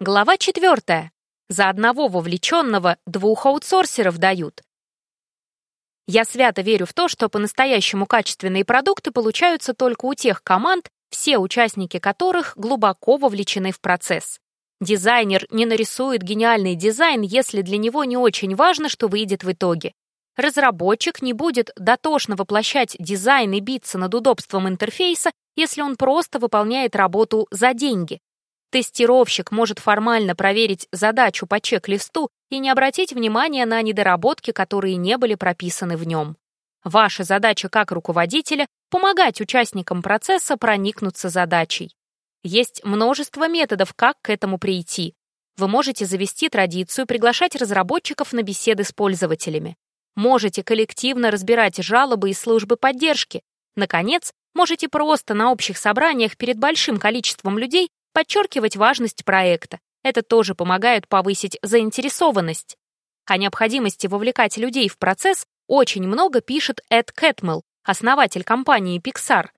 Глава четвертая. За одного вовлеченного двух аутсорсеров дают. Я свято верю в то, что по-настоящему качественные продукты получаются только у тех команд, все участники которых глубоко вовлечены в процесс. Дизайнер не нарисует гениальный дизайн, если для него не очень важно, что выйдет в итоге. Разработчик не будет дотошно воплощать дизайн и биться над удобством интерфейса, если он просто выполняет работу за деньги. Тестировщик может формально проверить задачу по чек-листу и не обратить внимания на недоработки, которые не были прописаны в нем. Ваша задача как руководителя — помогать участникам процесса проникнуться задачей. Есть множество методов, как к этому прийти. Вы можете завести традицию приглашать разработчиков на беседы с пользователями. Можете коллективно разбирать жалобы и службы поддержки. Наконец, можете просто на общих собраниях перед большим количеством людей подчеркивать важность проекта. Это тоже помогает повысить заинтересованность. О необходимости вовлекать людей в процесс очень много пишет Эд Кэтмелл, основатель компании Pixar.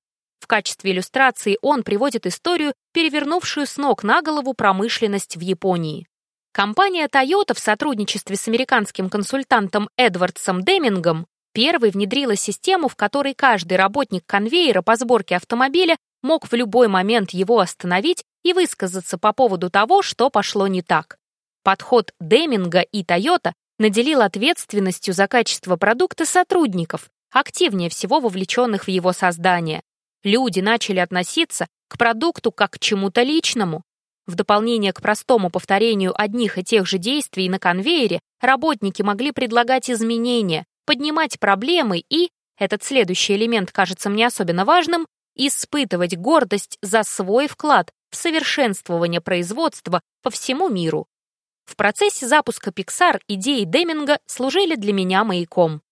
В качестве иллюстрации он приводит историю, перевернувшую с ног на голову промышленность в Японии. Компания Toyota в сотрудничестве с американским консультантом Эдвардсом Демингом первой внедрила систему, в которой каждый работник конвейера по сборке автомобиля мог в любой момент его остановить и высказаться по поводу того, что пошло не так. Подход Деминга и Toyota наделил ответственностью за качество продукта сотрудников, активнее всего вовлеченных в его создание. Люди начали относиться к продукту как к чему-то личному. В дополнение к простому повторению одних и тех же действий на конвейере, работники могли предлагать изменения, поднимать проблемы и, этот следующий элемент кажется мне особенно важным, испытывать гордость за свой вклад в совершенствование производства по всему миру. В процессе запуска Pixar идеи Деминга служили для меня маяком.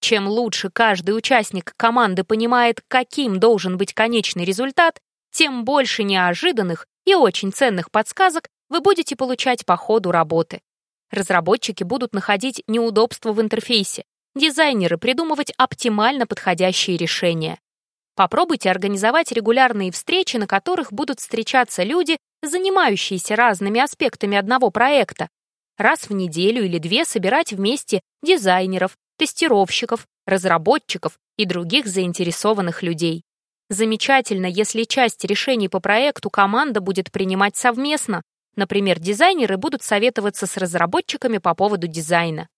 Чем лучше каждый участник команды понимает, каким должен быть конечный результат, тем больше неожиданных и очень ценных подсказок вы будете получать по ходу работы. Разработчики будут находить неудобства в интерфейсе, дизайнеры придумывать оптимально подходящие решения. Попробуйте организовать регулярные встречи, на которых будут встречаться люди, занимающиеся разными аспектами одного проекта. Раз в неделю или две собирать вместе дизайнеров, тестировщиков, разработчиков и других заинтересованных людей. Замечательно, если часть решений по проекту команда будет принимать совместно. Например, дизайнеры будут советоваться с разработчиками по поводу дизайна.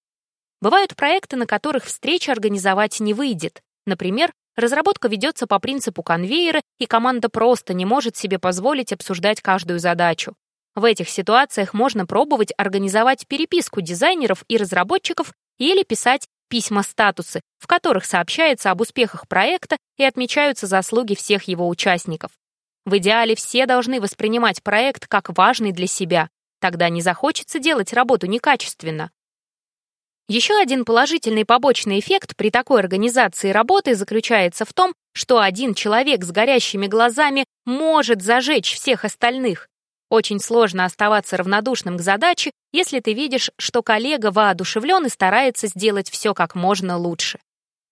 Бывают проекты, на которых встречи организовать не выйдет. Например, Разработка ведется по принципу конвейера, и команда просто не может себе позволить обсуждать каждую задачу. В этих ситуациях можно пробовать организовать переписку дизайнеров и разработчиков или писать письма-статусы, в которых сообщается об успехах проекта и отмечаются заслуги всех его участников. В идеале все должны воспринимать проект как важный для себя, тогда не захочется делать работу некачественно. Еще один положительный побочный эффект при такой организации работы заключается в том, что один человек с горящими глазами может зажечь всех остальных. Очень сложно оставаться равнодушным к задаче, если ты видишь, что коллега воодушевлен и старается сделать все как можно лучше.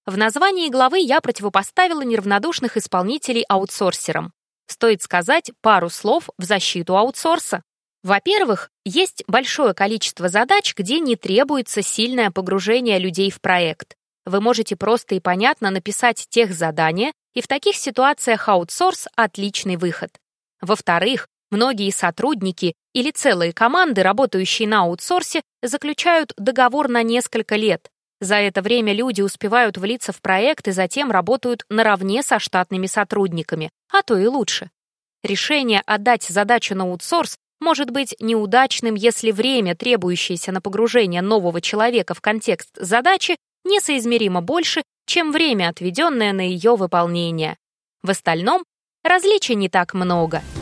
В названии главы я противопоставила неравнодушных исполнителей аутсорсерам. Стоит сказать пару слов в защиту аутсорса. Во-первых, есть большое количество задач, где не требуется сильное погружение людей в проект. Вы можете просто и понятно написать тех задания, и в таких ситуациях аутсорс — отличный выход. Во-вторых, многие сотрудники или целые команды, работающие на аутсорсе, заключают договор на несколько лет. За это время люди успевают влиться в проект и затем работают наравне со штатными сотрудниками, а то и лучше. Решение отдать задачу на аутсорс может быть неудачным, если время, требующееся на погружение нового человека в контекст задачи, несоизмеримо больше, чем время, отведенное на ее выполнение. В остальном различий не так много —